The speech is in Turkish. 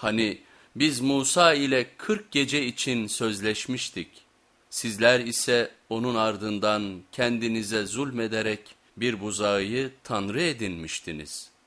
Hani biz Musa ile 40 gece için sözleşmiştik. Sizler ise onun ardından kendinize zulmederek bir buzağıyı tanrı edinmiştiniz.''